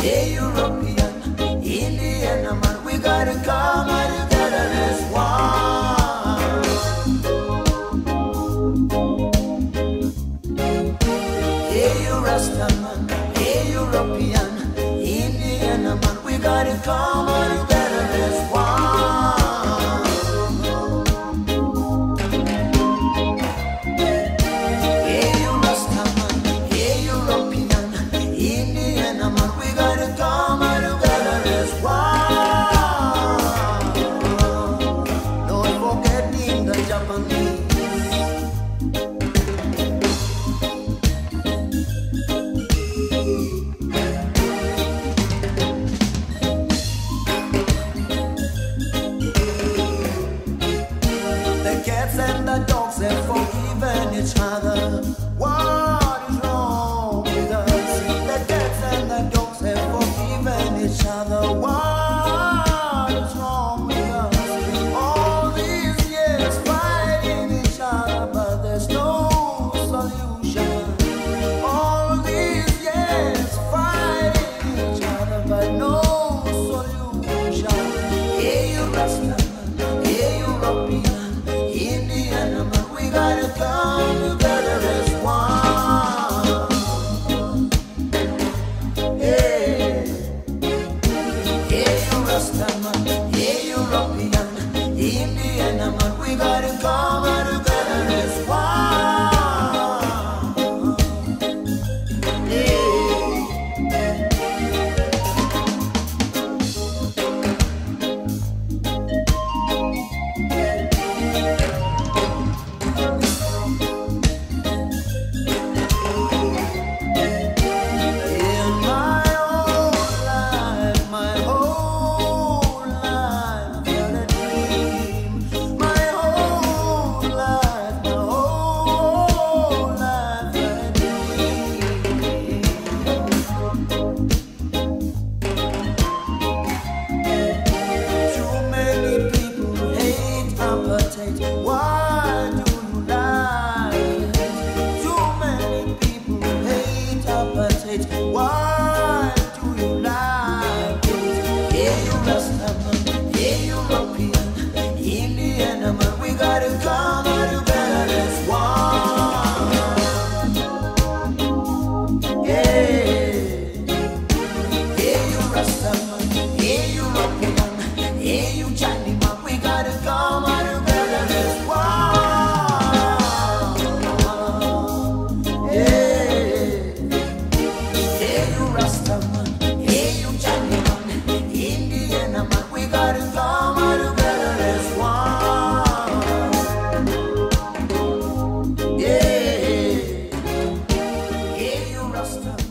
hey European, Indian man, we gotta come together as one. Hey hey European, Indian man, we gotta come. Hey, apartheid. Augusta.